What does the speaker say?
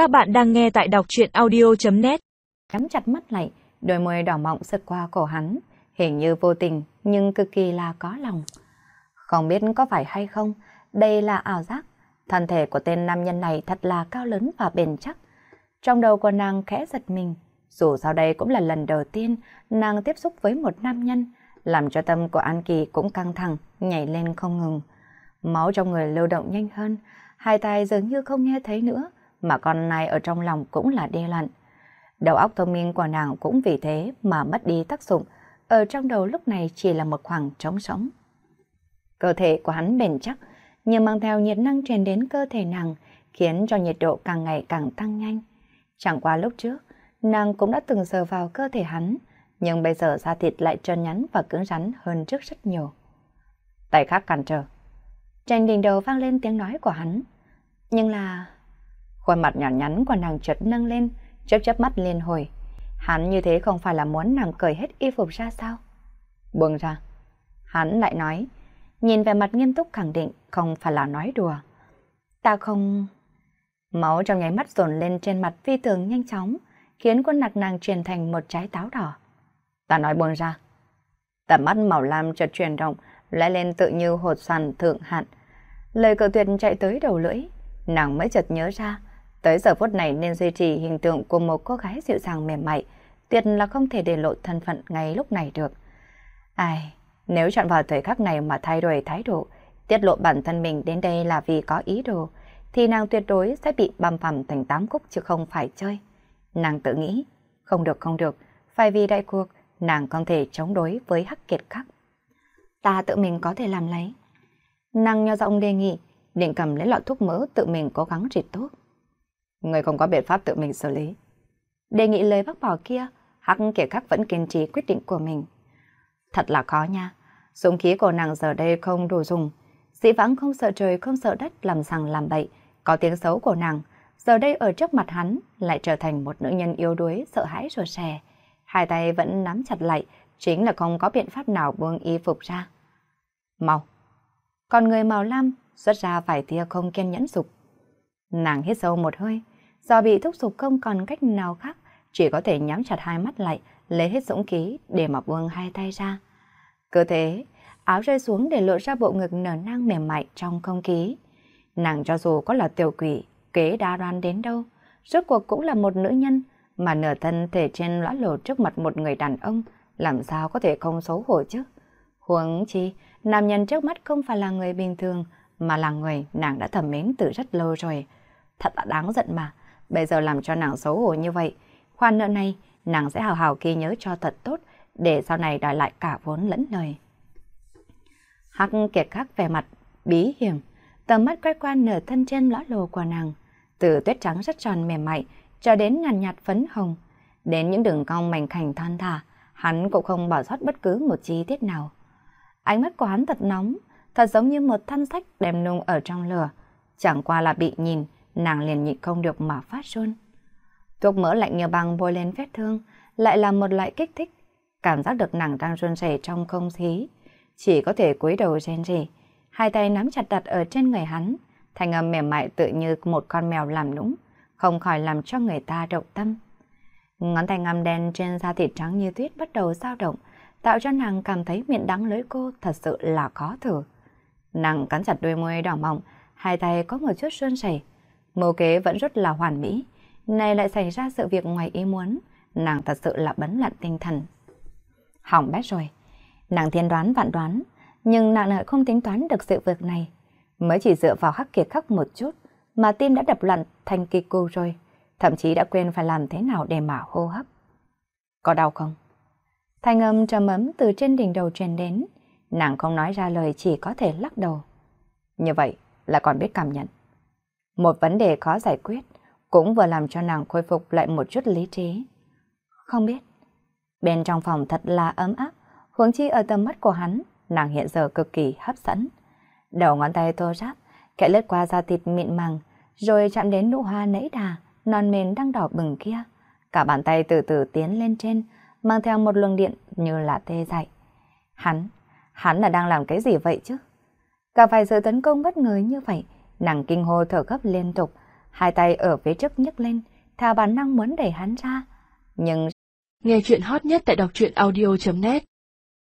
Các bạn đang nghe tại đọc truyện audio.net Nhắm chặt mắt lại, đôi môi đỏ mọng sượt qua cổ hắn, hình như vô tình nhưng cực kỳ là có lòng. Không biết có phải hay không, đây là ảo giác. Thân thể của tên nam nhân này thật là cao lớn và bền chắc. Trong đầu của nàng khẽ giật mình, dù sau đây cũng là lần đầu tiên nàng tiếp xúc với một nam nhân, làm cho tâm của An Kỳ cũng căng thẳng, nhảy lên không ngừng. Máu trong người lưu động nhanh hơn, hai tay dường như không nghe thấy nữa, mà con này ở trong lòng cũng là đê lặn. Đầu óc thông minh của nàng cũng vì thế mà mất đi tác dụng, ở trong đầu lúc này chỉ là một khoảng trống sống. Cơ thể của hắn bền chắc, nhưng mang theo nhiệt năng truyền đến cơ thể nàng, khiến cho nhiệt độ càng ngày càng tăng nhanh. Chẳng qua lúc trước, nàng cũng đã từng sờ vào cơ thể hắn, nhưng bây giờ da thịt lại trơn nhắn và cứng rắn hơn trước rất nhiều. Tay khác cản trở. Trên đỉnh đầu vang lên tiếng nói của hắn. Nhưng là... Khuôn mặt nhỏ nhắn của nàng chợt nâng lên, chớp chớp mắt liên hồi. Hắn như thế không phải là muốn nàng cởi hết y phục ra sao? Buông ra. Hắn lại nói, nhìn về mặt nghiêm túc khẳng định không phải là nói đùa. Ta không... Máu trong nháy mắt dồn lên trên mặt phi tường nhanh chóng, khiến khuôn mặt nàng chuyển thành một trái táo đỏ. Ta nói buông ra. Tầm mắt màu lam chợt chuyển động, lẽ lên tự như hột xoàn thượng hạn. Lời cự tuyệt chạy tới đầu lưỡi, nàng mới chợt nhớ ra, tới giờ phút này nên duy trì hình tượng của một cô gái dịu dàng mềm mại, tuyệt là không thể để lộ thân phận ngay lúc này được. Ai, nếu chọn vào thời khắc này mà thay đổi thái độ, tiết lộ bản thân mình đến đây là vì có ý đồ, thì nàng tuyệt đối sẽ bị băm phẩm thành tám khúc chứ không phải chơi. Nàng tự nghĩ, không được không được, phải vì đại cuộc, nàng không thể chống đối với hắc kiệt khắc. Ta tự mình có thể làm lấy. Nàng nho giọng đề nghị, định cầm lấy lọ thuốc mỡ tự mình cố gắng trị tốt. Người không có biện pháp tự mình xử lý. Đề nghị lời bác bỏ kia, hắc kẻ khắc vẫn kiên trì quyết định của mình. Thật là khó nha, súng khí của nàng giờ đây không đủ dùng. Dĩ vãng không sợ trời không sợ đất làm sằng làm bậy, có tiếng xấu của nàng, giờ đây ở trước mặt hắn lại trở thành một nữ nhân yếu đuối, sợ hãi rồi xè. Hai tay vẫn nắm chặt lại, chính là không có biện pháp nào buông y phục ra. Mau! Còn người màu lam xuất ra vài tia không kiên nhẫn dục. Nàng hít sâu một hơi, do bị thúc giục không còn cách nào khác, chỉ có thể nhắm chặt hai mắt lại, lấy hết dũng khí để mà buông hai tay ra. Cứ thế, áo rơi xuống để lộ ra bộ ngực nở nang mềm mại trong không khí. Nàng cho dù có là tiểu quỷ, kế đa đoan đến đâu, rốt cuộc cũng là một nữ nhân, mà nửa thân thể trên lõa lộ trước mặt một người đàn ông, làm sao có thể không xấu hổ chứ? Huống chi, nam nhân trước mắt không phải là người bình thường, mà là người nàng đã thầm mến từ rất lâu rồi. Thật là đáng giận mà, bây giờ làm cho nàng xấu hổ như vậy. Khoan nợ này, nàng sẽ hào hào ghi nhớ cho thật tốt, để sau này đòi lại cả vốn lẫn lời. Hắc kiệt khắc về mặt, bí hiểm, tầm mắt quay qua nửa thân trên lõa lồ của nàng, từ tuyết trắng rất tròn mềm mại, cho đến nhàn nhạt, nhạt phấn hồng, đến những đường cong mảnh khảnh thon thả, hắn cũng không bỏ sót bất cứ một chi tiết nào. Ánh mắt của hắn thật nóng, thật giống như một thanh sách đem nung ở trong lửa. Chẳng qua là bị nhìn, nàng liền nhịn không được mà phát run. Thuốc mỡ lạnh như băng bôi lên vết thương, lại là một loại kích thích. Cảm giác được nàng đang run rẩy trong không khí. Chỉ có thể cúi đầu rên rỉ, hai tay nắm chặt đặt ở trên người hắn, thành âm mềm mại tự như một con mèo làm nũng, không khỏi làm cho người ta động tâm. Ngón tay ngăm đen trên da thịt trắng như tuyết bắt đầu dao động, tạo cho nàng cảm thấy miệng đắng lưỡi cô thật sự là khó thử. Nàng cắn chặt đôi môi đỏ mọng, hai tay có một chút run rẩy. Mưu kế vẫn rất là hoàn mỹ, này lại xảy ra sự việc ngoài ý muốn, nàng thật sự là bấn loạn tinh thần. Hỏng bét rồi, nàng thiên đoán vạn đoán, nhưng nàng lại không tính toán được sự việc này. Mới chỉ dựa vào khắc kiệt khắc một chút, mà tim đã đập loạn thành kỳ cô rồi, thậm chí đã quên phải làm thế nào để mà hô hấp. Có đau không? Thanh âm trầm ấm từ trên đỉnh đầu truyền đến, nàng không nói ra lời chỉ có thể lắc đầu. Như vậy là còn biết cảm nhận. Một vấn đề khó giải quyết, cũng vừa làm cho nàng khôi phục lại một chút lý trí. Không biết. Bên trong phòng thật là ấm áp, huống chi ở tầm mắt của hắn, nàng hiện giờ cực kỳ hấp dẫn. Đầu ngón tay thô ráp, kẽ lướt qua da thịt mịn màng, rồi chạm đến nụ hoa nẫy đà, non mềm đang đỏ bừng kia. Cả bàn tay từ từ tiến lên trên, mang theo một luồng điện như là tê dại. Hắn, hắn là đang làm cái gì vậy chứ? Cả vài sự tấn công bất ngờ như vậy, nàng kinh hô thở gấp liên tục, hai tay ở phía trước nhấc lên, theo bản năng muốn đẩy hắn ra. Nhưng nghe chuyện hot nhất tại đọc truyện audio.net